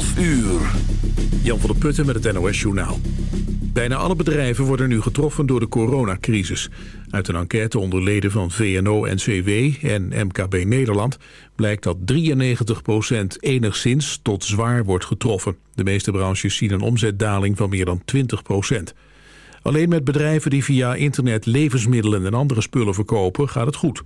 12 uur. Jan van der Putten met het NOS Journaal. Bijna alle bedrijven worden nu getroffen door de coronacrisis. Uit een enquête onder leden van VNO-NCW en MKB Nederland... blijkt dat 93% enigszins tot zwaar wordt getroffen. De meeste branches zien een omzetdaling van meer dan 20% Alleen met bedrijven die via internet levensmiddelen en andere spullen verkopen gaat het goed.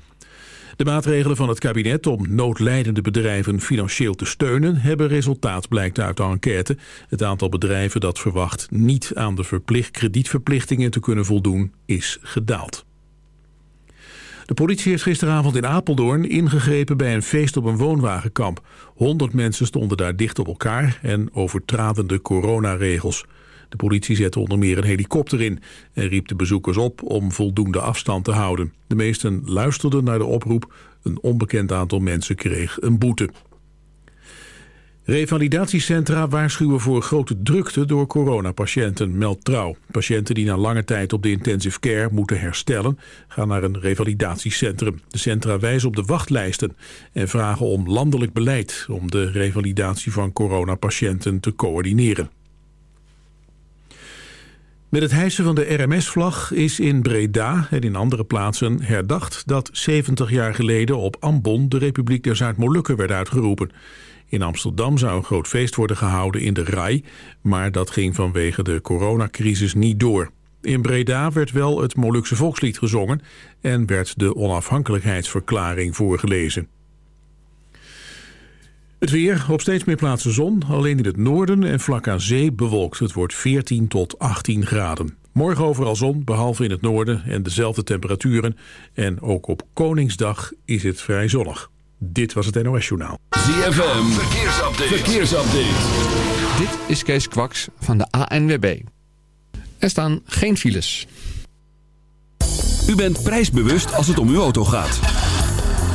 De maatregelen van het kabinet om noodlijdende bedrijven financieel te steunen hebben resultaat, blijkt uit de enquête. Het aantal bedrijven dat verwacht niet aan de verplicht kredietverplichtingen te kunnen voldoen is gedaald. De politie heeft gisteravond in Apeldoorn ingegrepen bij een feest op een woonwagenkamp. Honderd mensen stonden daar dicht op elkaar en overtraden de coronaregels. De politie zette onder meer een helikopter in en riep de bezoekers op om voldoende afstand te houden. De meesten luisterden naar de oproep. Een onbekend aantal mensen kreeg een boete. Revalidatiecentra waarschuwen voor grote drukte door coronapatiënten, meldt trouw. Patiënten die na lange tijd op de intensive care moeten herstellen... gaan naar een revalidatiecentrum. De centra wijzen op de wachtlijsten en vragen om landelijk beleid... om de revalidatie van coronapatiënten te coördineren. Met het hijsen van de RMS-vlag is in Breda en in andere plaatsen herdacht dat 70 jaar geleden op Ambon de Republiek der Zuid-Molukken werd uitgeroepen. In Amsterdam zou een groot feest worden gehouden in de RAI, maar dat ging vanwege de coronacrisis niet door. In Breda werd wel het Molukse volkslied gezongen en werd de onafhankelijkheidsverklaring voorgelezen. Het weer, op steeds meer plaatsen zon, alleen in het noorden en vlak aan zee bewolkt. Het wordt 14 tot 18 graden. Morgen overal zon, behalve in het noorden en dezelfde temperaturen. En ook op Koningsdag is het vrij zonnig. Dit was het NOS Journaal. ZFM, verkeersupdate. verkeersupdate. Dit is Kees Kwaks van de ANWB. Er staan geen files. U bent prijsbewust als het om uw auto gaat.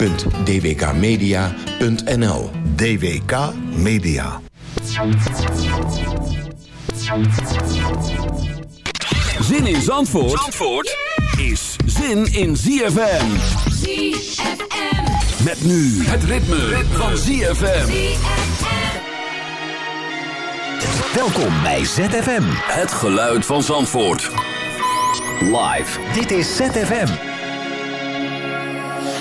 www.dwkmedia.nl DWK Media. Zin in Zandvoort, Zandvoort is zin in ZFM. ZFM. Met nu het ritme, van ZFM. Welkom bij ZFM. Het geluid van Zandvoort. Live. Dit is ZFM.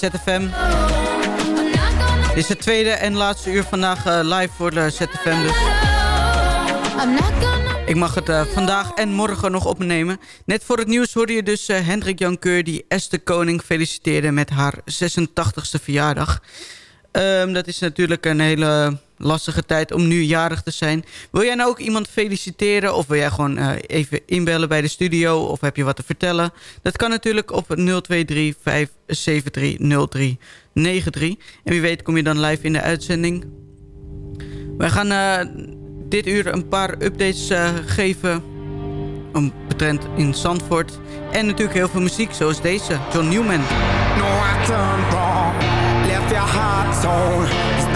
Bij ZFM. Dit is het tweede en laatste uur vandaag uh, live voor de ZFM. Dus ik mag het uh, vandaag en morgen nog opnemen. Net voor het nieuws hoorde je dus Hendrik Jankeur... die Esther Koning feliciteerde met haar 86e verjaardag. Um, dat is natuurlijk een hele lastige tijd om nu jarig te zijn. Wil jij nou ook iemand feliciteren? Of wil jij gewoon uh, even inbellen bij de studio? Of heb je wat te vertellen? Dat kan natuurlijk op 023 573 0393. En wie weet kom je dan live in de uitzending. Wij gaan uh, dit uur een paar updates uh, geven. Om in Zandvoort. En natuurlijk heel veel muziek zoals deze. John Newman. No, I wrong. Left your heart.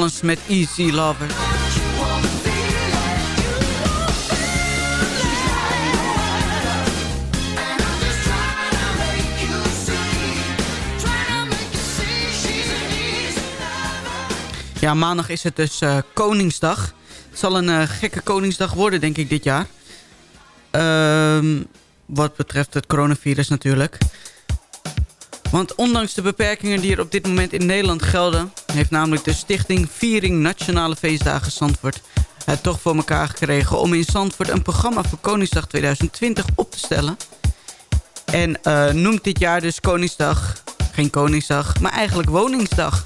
Met Easy Lover. Ja, maandag is het dus uh, Koningsdag. Het zal een uh, gekke Koningsdag worden, denk ik, dit jaar. Um, wat betreft het coronavirus natuurlijk. Want ondanks de beperkingen die er op dit moment in Nederland gelden... heeft namelijk de stichting Viering Nationale Feestdagen Zandvoort... het toch voor elkaar gekregen om in Zandvoort een programma voor Koningsdag 2020 op te stellen. En uh, noemt dit jaar dus Koningsdag, geen Koningsdag, maar eigenlijk Woningsdag...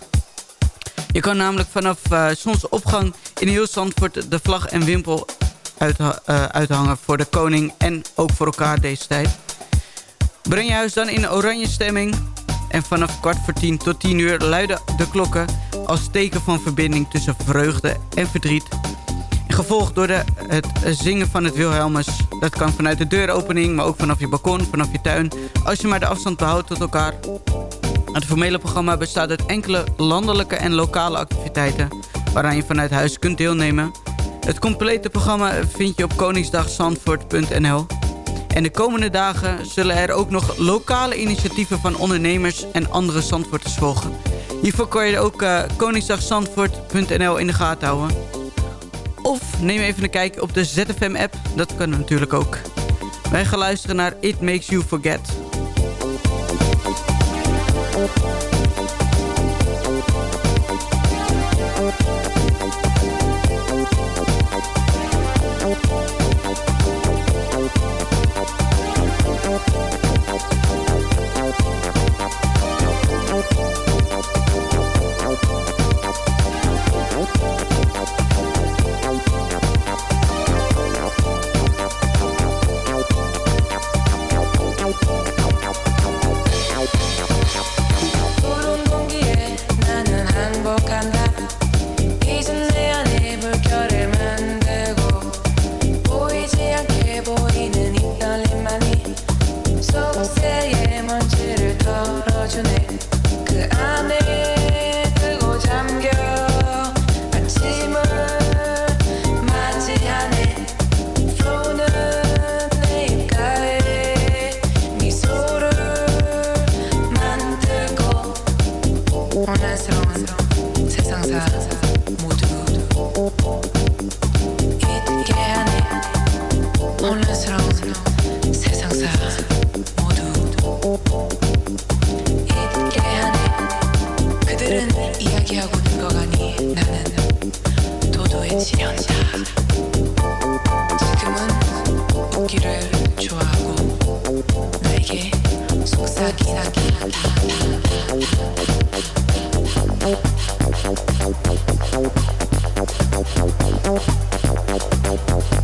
Je kan namelijk vanaf uh, zonsopgang in heel Zandvoort de vlag en wimpel uit, uh, uithangen voor de koning en ook voor elkaar deze tijd. Breng je huis dan in oranje stemming en vanaf kwart voor tien tot tien uur luiden de klokken als teken van verbinding tussen vreugde en verdriet. Gevolgd door de, het zingen van het Wilhelmus. Dat kan vanuit de deuropening, maar ook vanaf je balkon, vanaf je tuin. Als je maar de afstand behoudt tot elkaar. Het formele programma bestaat uit enkele landelijke en lokale activiteiten... waaraan je vanuit huis kunt deelnemen. Het complete programma vind je op koningsdagzandvoort.nl. En de komende dagen zullen er ook nog lokale initiatieven van ondernemers en andere Zandvoorters volgen. Hiervoor kan je ook eh, uh, koningsdagzandvoort.nl in de gaten houden. Of neem even een kijk op de ZFM-app, dat kan natuurlijk ook. Wij gaan luisteren naar It Makes You Forget. Thank you.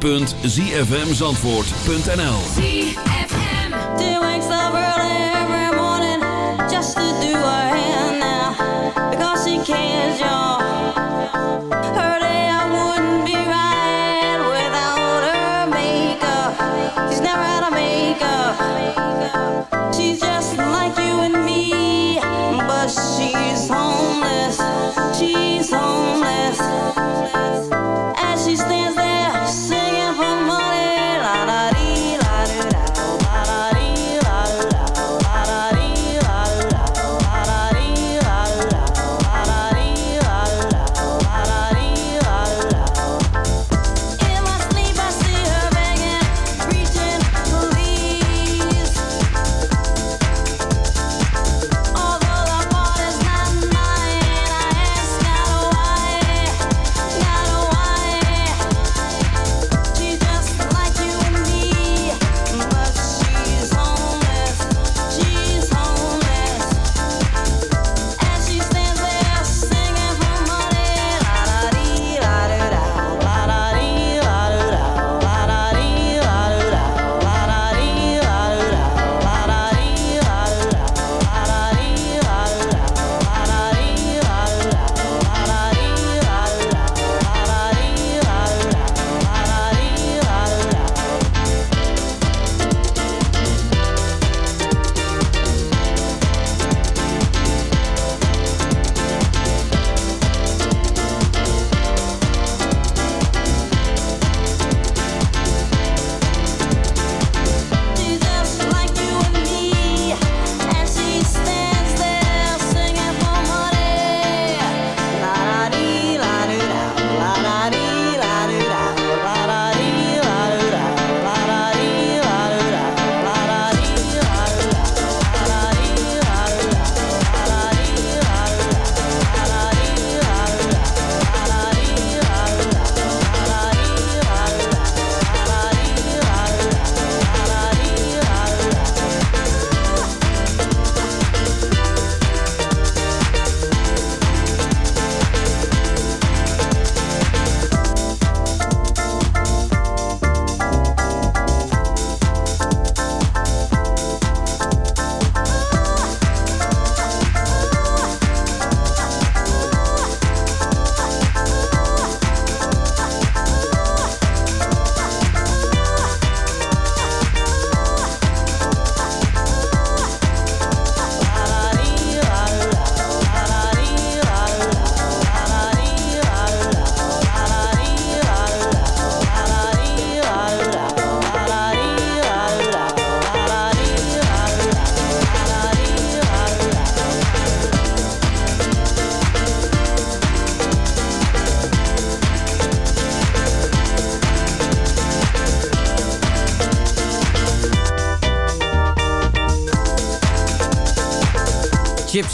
www.zfmzandvoort.nl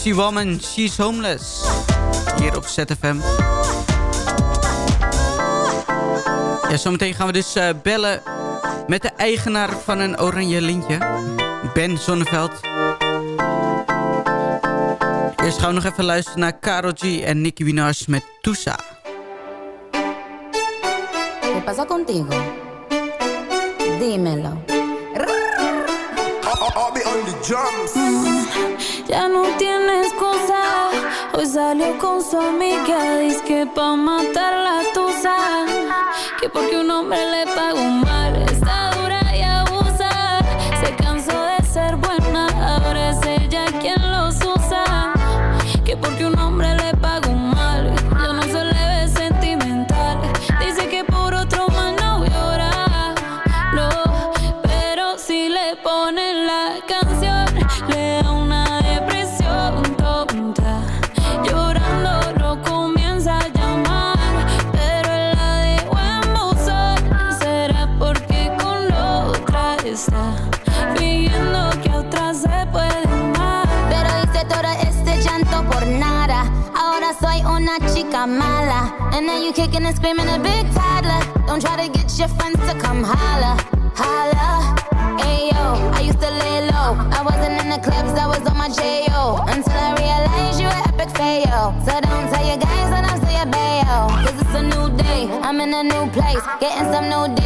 Gypsy Woman, She's Homeless. Hier op ZFM. Ja, zometeen gaan we dus eh, bellen met de eigenaar van een oranje lintje. Ben Zonneveld. Eerst gaan we nog even luisteren naar Karo G en Nicki Winars met Tusa. ¿Qué pasa contigo? Dímelo. I'll be on the drums. Mm, ya no tienes cosa. Hoy salió con su amiga. Dice que pa' matar la tusa. Que porque un hombre le pagó mal. kicking and screaming a big toddler. Don't try to get your friends to come holla, holla. Ayo, I used to lay low. I wasn't in the clubs, I was on my J.O. Until I realized you were epic fail. So don't tell your guys when I'm still your. Cause it's a new day, I'm in a new place. Getting some new days.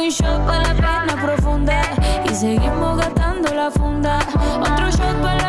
un, shot para la pena profunda y seguimos gastando la funda. Otro shot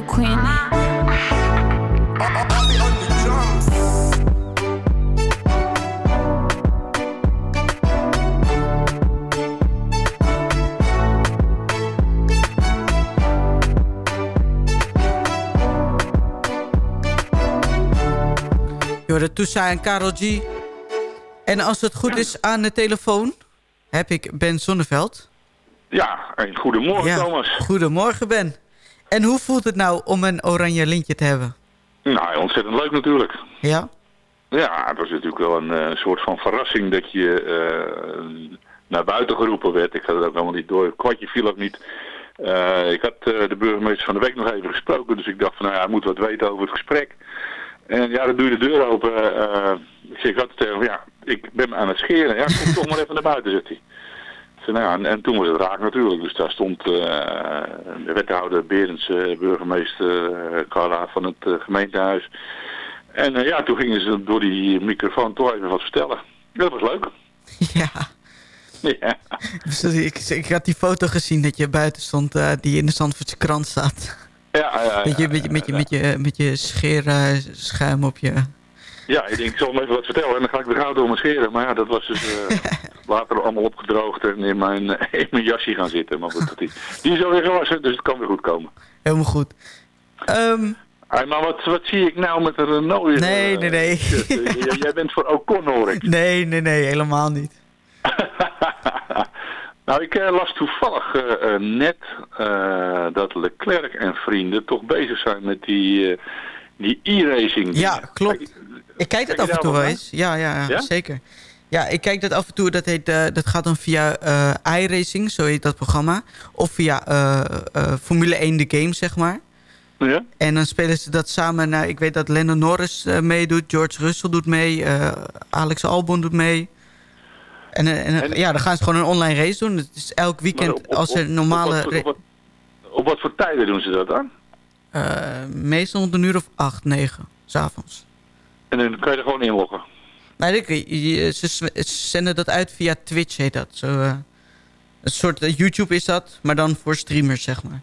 the Queen. En Karel G. En als het goed is aan de telefoon, heb ik Ben Zonneveld. Ja, en goedemorgen Ja, Thomas. Goedemorgen Ben. En hoe voelt het nou om een oranje lintje te hebben? Nou, ontzettend leuk natuurlijk. Ja? Ja, het was natuurlijk wel een eh, soort van verrassing dat je eh, naar buiten geroepen werd. Ik had het ook helemaal niet door. Het kwartje viel ook niet. Eh, ik had de burgemeester van de week nog even gesproken, dus ik dacht van nou ja, hij moet wat weten over het gesprek. En ja, dan doe je de deur open. ik zeg altijd tegen ja, ik ben me aan het scheren. Ja, kom toch maar even naar buiten, zegt hij. Nou ja, en, en toen was het raak natuurlijk. Dus daar stond eh, de wethouder Berends, burgemeester eh, Carla van het eh, gemeentehuis. En ja, toen gingen ze door die microfoon toch even wat vertellen. Dat was leuk. Ja. Ja. Dus ik, ik had die foto gezien dat je buiten stond, die in de Zandvoortse krant staat. Ja, ja, Met je, ja, met je, met je, met je, met je scheerschuim op je... Ja, ik denk, ik zal hem even wat vertellen en dan ga ik er gauw door me scheren. Maar ja, dat was dus eh, later allemaal opgedroogd en in mijn, in mijn jasje gaan zitten. Maar goed, die, die is alweer gewassen, dus het kan weer goed komen. Helemaal goed. Ehm, Hey, maar wat, wat zie ik nou met de Renault? eh, Nee, nee, nee. eh, jij- bent voor Ocon, hoor ik. nee, nee, nee, helemaal niet. Nou, ik eh, las toevallig eh, eh, net eh, dat Leclerc en vrienden toch bezig zijn met die, eh, die e-racing. Ja, klopt. Ik kijk dat af en toe wel eens. Ja, ja, zeker. Ja, ik kijk dat af en toe. Dat, heet, eh, dat gaat dan via eh iRacing, zo heet dat programma. Of via eh, Formule 1 de game, zeg maar. Ja? En dan spelen ze dat samen. Nou, ik weet dat Lennon Norris meedoet. George Russell doet mee. Alex Albon doet mee. En, en, ja, dan gaan ze gewoon een online race doen. Het is elk weekend Maar op- op- als er normale... Op wat, op, wat, op wat voor tijden doen ze dat dan? meestal om een uur of acht, negen, s'avonds. En dan kan je er gewoon inloggen. Nee, ze, ze zenden dat uit via Twitch, heet dat. Zo, eh, een soort eh, YouTube is dat, maar dan voor streamers, zeg maar.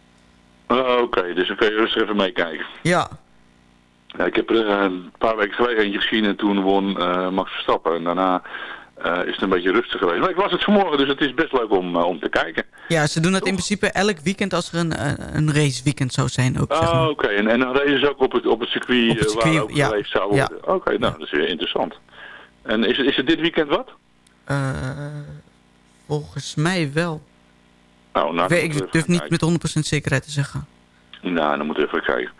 Oh, Oké, dus dan kun je rustig even meekijken. Ja, Ja, ik heb er eh, een paar weken geleden eentje gezien en toen won eh, Max Verstappen. En daarna eh, is het een beetje rustig geweest. Maar ik las het vanmorgen, dus het is best leuk om, eh, om te kijken. ja ze doen dat in principe elk weekend als er een, eh, een raceweekend zou zijn ook, zeg maar. Oh, oké. En, en dan racen ze ook op het, op het circuit, Op het waar ook ja. zou Ja. worden. Oké, nou, dat is weer interessant. En is, het- is het dit weekend wat? Volgens mij wel. Nou, nou, ik, ik durf niet met 100% zekerheid te zeggen. Nou, dan moeten we even kijken.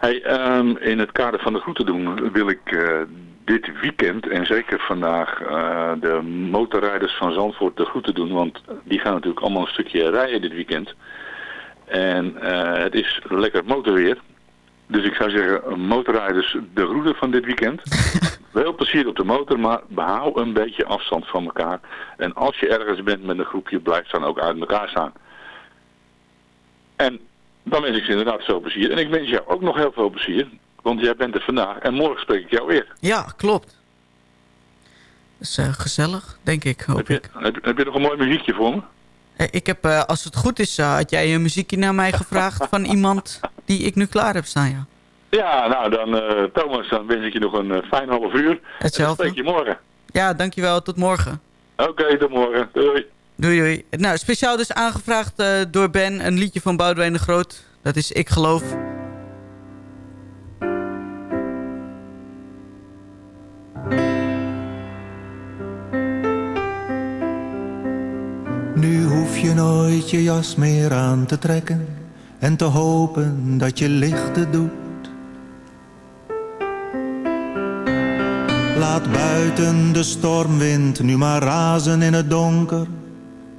Hey, ehm, in het kader van de groeten doen wil ik eh, dit weekend en zeker vandaag eh, de motorrijders van Zandvoort de groeten doen. Want die gaan natuurlijk allemaal een stukje rijden dit weekend. En eh, het is lekker motorweer. Dus ik zou zeggen, motorrijders de groeten van dit weekend. Veel plezier op de motor, maar behoud een beetje afstand van elkaar. En als je ergens bent met een groepje, blijf dan ook uit elkaar staan. En dan wens ik ze inderdaad veel plezier. En ik wens jou ook nog heel veel plezier. Want jij bent er vandaag en morgen spreek ik jou weer. Ja, klopt. Dat is uh, gezellig, denk ik, hoop heb je, ik. Heb, heb, je nog een mooi muziekje voor me? Eh, ik heb, uh, als het goed is, uh, had jij een muziekje naar mij gevraagd van iemand die ik nu klaar heb staan, ja. Ja, nou dan Thomas, dan wens ik je nog een fijn half uur. Hetzelfde. En spreek je morgen. Ja, dankjewel. Tot morgen. Oké, okay, tot morgen. Doei. Doei, doei. Nou, speciaal dus aangevraagd door Ben, een liedje van Boudewijn de Groot. Dat is Ik Geloof. Nu hoef je nooit je jas meer aan te trekken en te hopen dat je lichten doet. Laat buiten de stormwind nu maar razen in het donker,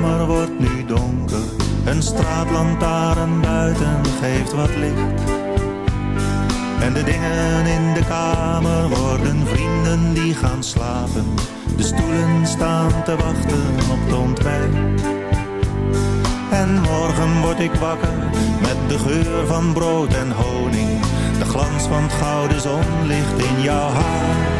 kamer wordt nu donker. Een straatlantaarn buiten geeft wat licht. En de dingen in de kamer worden vrienden die gaan slapen. De stoelen staan te wachten op het ontbijt. En morgen word ik wakker met de geur van brood en honing. De glans van het gouden zonlicht in jouw haar.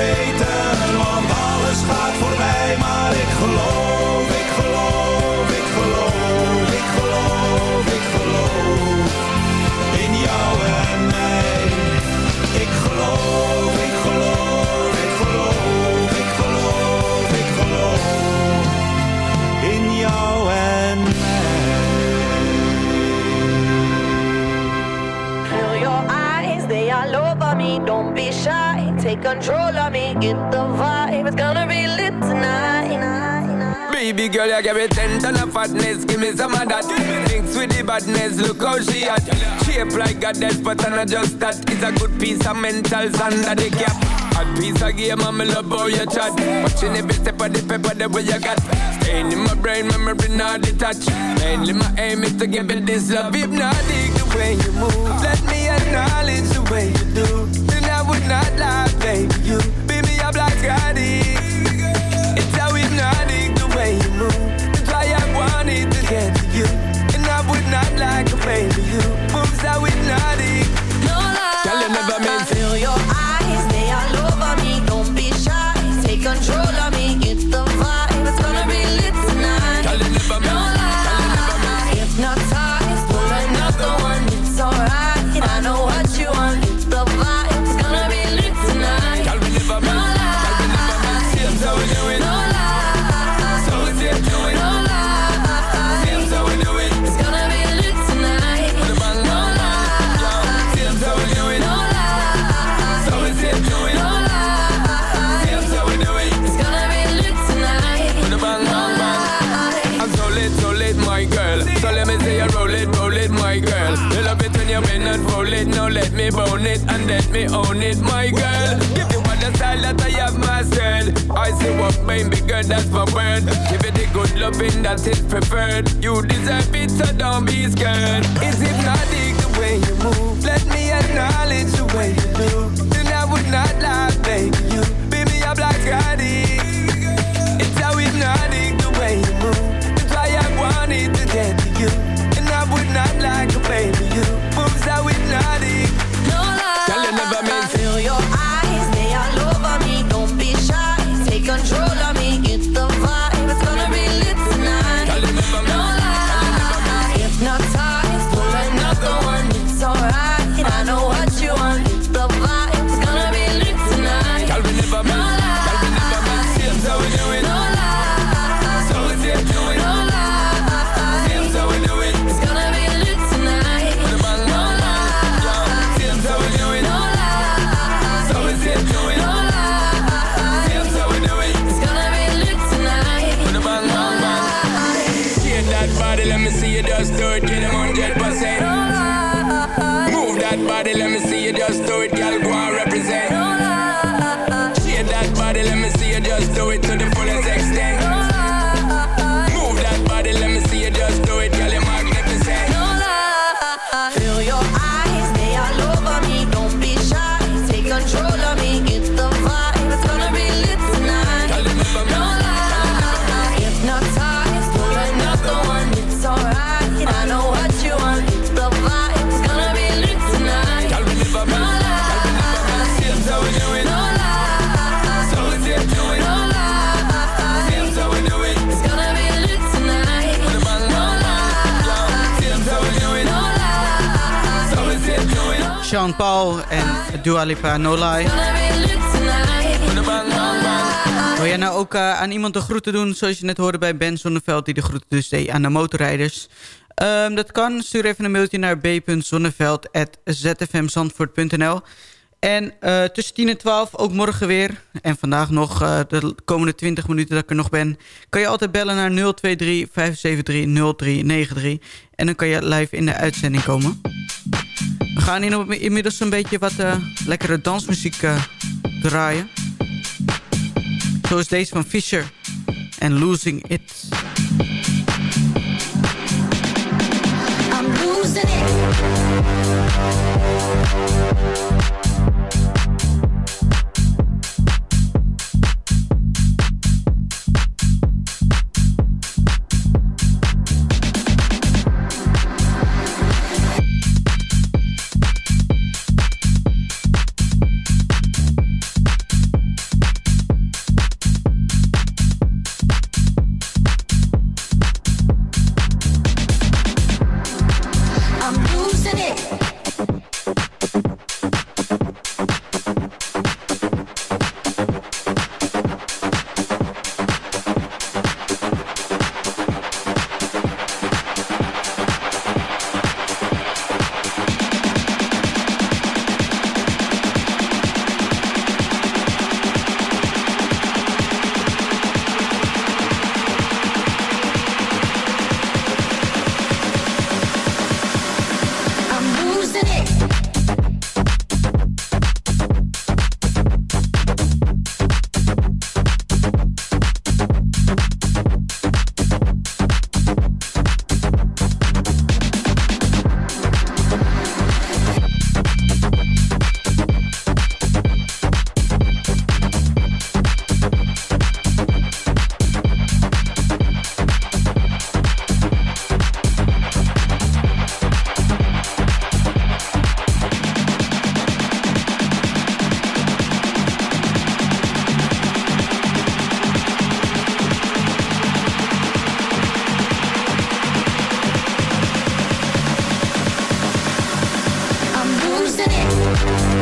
zeker take control of me. Get the vibe, it's gonna be lit tonight. Baby girl, you give me ten ton of fatness, give me some of that. Thinks with the badness, look how she at. Shape like a death, but I'm not just that. It's a good piece of mental sand that they cap hot piece of game and me love how your chat Watching every step of the paper, the way you got Staying in my brain, memory not detached Mainly my aim is to give it this love If not, dig the way you move Let me acknowledge the way you do would not lie, baby. You beat me up like I own it, my girl. Give you all the style that I have myself. I see what made me girl, that's my word. Give it the good loving that is preferred. You deserve it, so don't be scared. Is it not the way you move. Let me acknowledge the way you do. Then I would not lie Paul en Dua Lipa No Wil jij nou ook eh, aan iemand de groeten doen... zoals je net hoorde bij Ben Zonneveld... die de groeten dus deed aan de motorrijders? Ehm, dat kan. Stuur even een mailtje naar b.zonneveld.zfmzandvoort.nl En eh, tussen 10 en 12, ook morgen weer... en vandaag nog, eh, de komende 20 minuten dat ik er nog ben... kan je altijd bellen naar 023-573-0393. En dan kan je live in de uitzending komen. We gaan in, inmiddels een beetje wat eh, lekkere dansmuziek uh, draaien. Zoals deze van Fisher en Losing It. I'm losing it.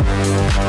I'm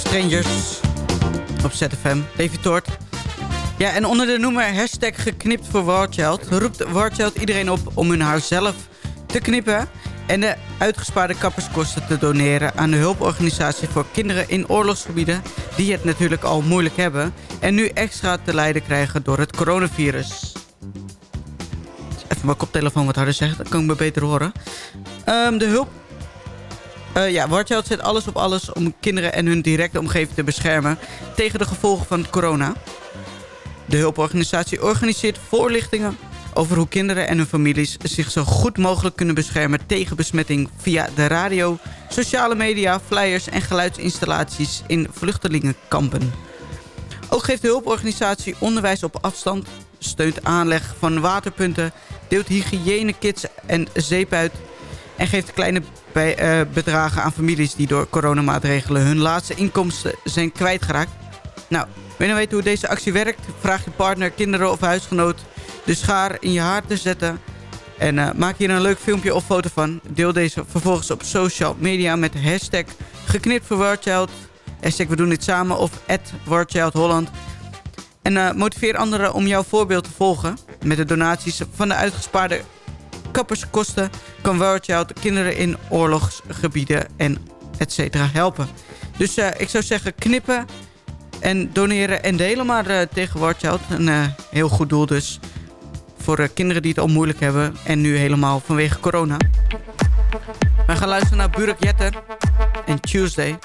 Strangers op ZFM. Davy Toort. Ja, en onder de noemer hashtag geknipt voor Warchild... roept Warchild iedereen op om hun haar zelf te knippen... en de uitgespaarde kapperskosten te doneren... aan de hulporganisatie voor kinderen in oorlogsgebieden... die het natuurlijk al moeilijk hebben... en nu extra te lijden krijgen door het coronavirus. Even mijn koptelefoon wat harder zeggen, dan kan ik me beter horen. Ehm, de hulp uh, ja, zet alles op alles om kinderen en hun directe omgeving te beschermen tegen de gevolgen van corona. De hulporganisatie organiseert voorlichtingen over hoe kinderen en hun families zich zo goed mogelijk kunnen beschermen tegen besmetting via de radio, sociale media, flyers en geluidsinstallaties in vluchtelingenkampen. Ook geeft de hulporganisatie onderwijs op afstand, steunt aanleg van waterpunten, deelt hygiënekits en zeep uit en geeft kleine bij, uh, bedragen aan families die door coronamaatregelen hun laatste inkomsten zijn kwijtgeraakt. Nou, wil je weten hoe deze actie werkt? Vraag je partner, kinderen of huisgenoot de schaar in je haar te zetten. En uh, maak hier een leuk filmpje of foto van. Deel deze vervolgens op social media met hashtag geknipt voor Wordchild. Hashtag we doen dit samen of at Holland. En uh, motiveer anderen om jouw voorbeeld te volgen. Met de donaties van de uitgespaarde kapperskosten kan World kinderen in oorlogsgebieden en et cetera helpen. Dus uh, ik zou zeggen knippen en doneren en delen maar uh, tegen World Een uh, heel goed doel dus voor kinderen die het al moeilijk hebben en nu helemaal vanwege corona. We gaan luisteren naar Burak Jetter en Tuesday.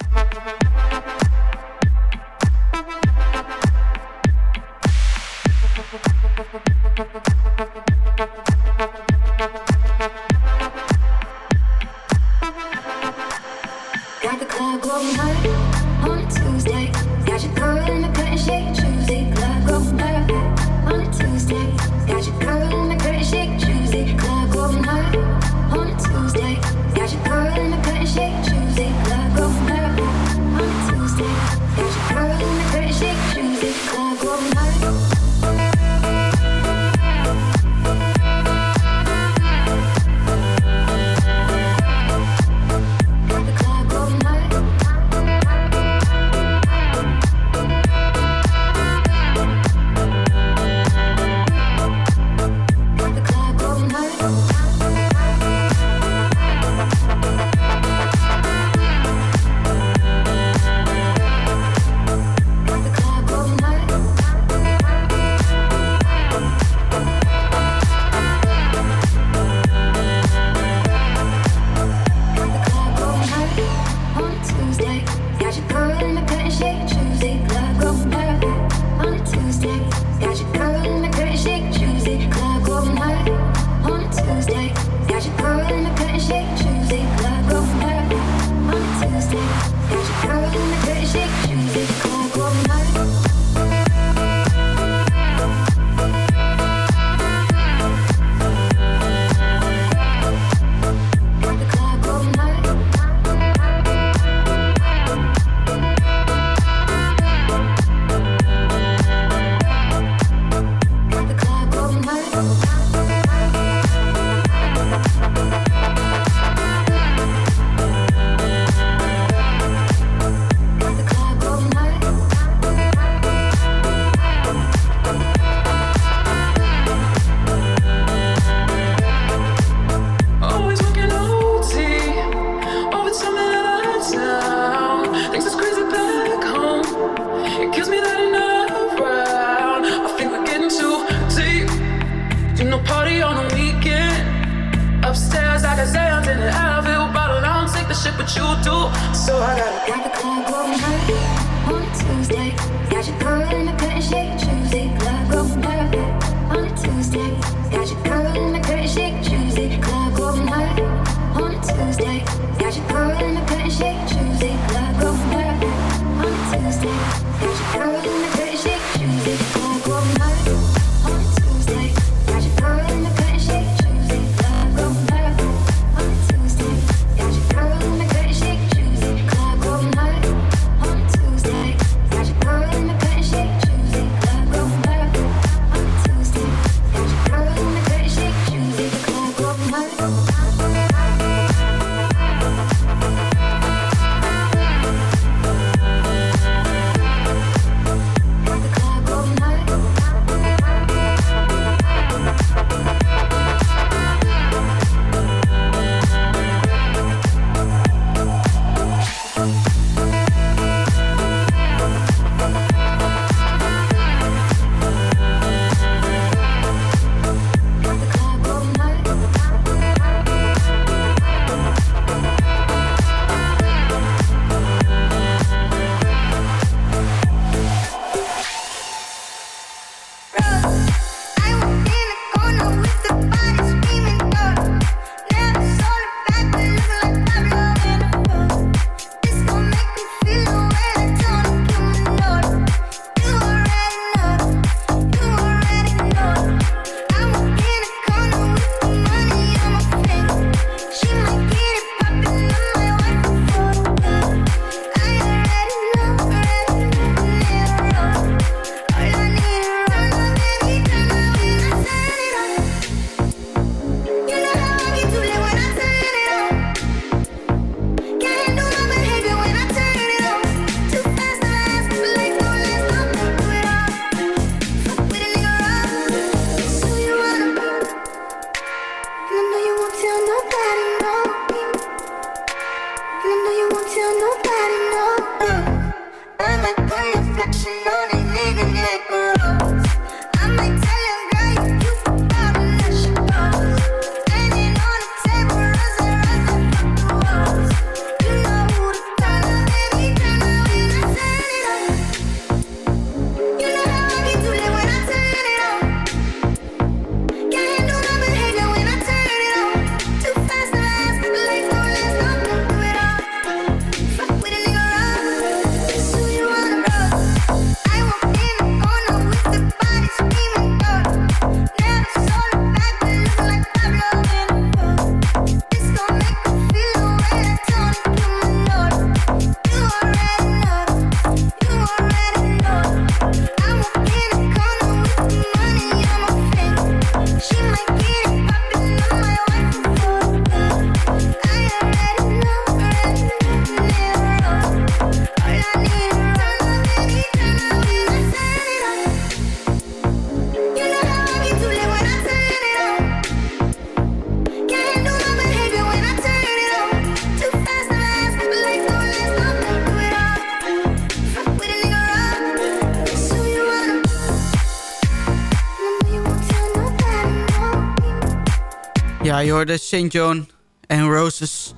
je hoorde St. John en Roses.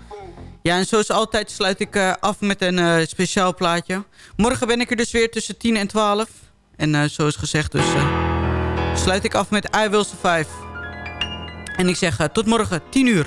Ja, en zoals altijd sluit ik eh, af met een eh, speciaal plaatje. Morgen ben ik er dus weer tussen 10 en 12. En uh, zoals gezegd dus sluit ik af met I Will Survive. En ik zeg tot morgen, 10 uur.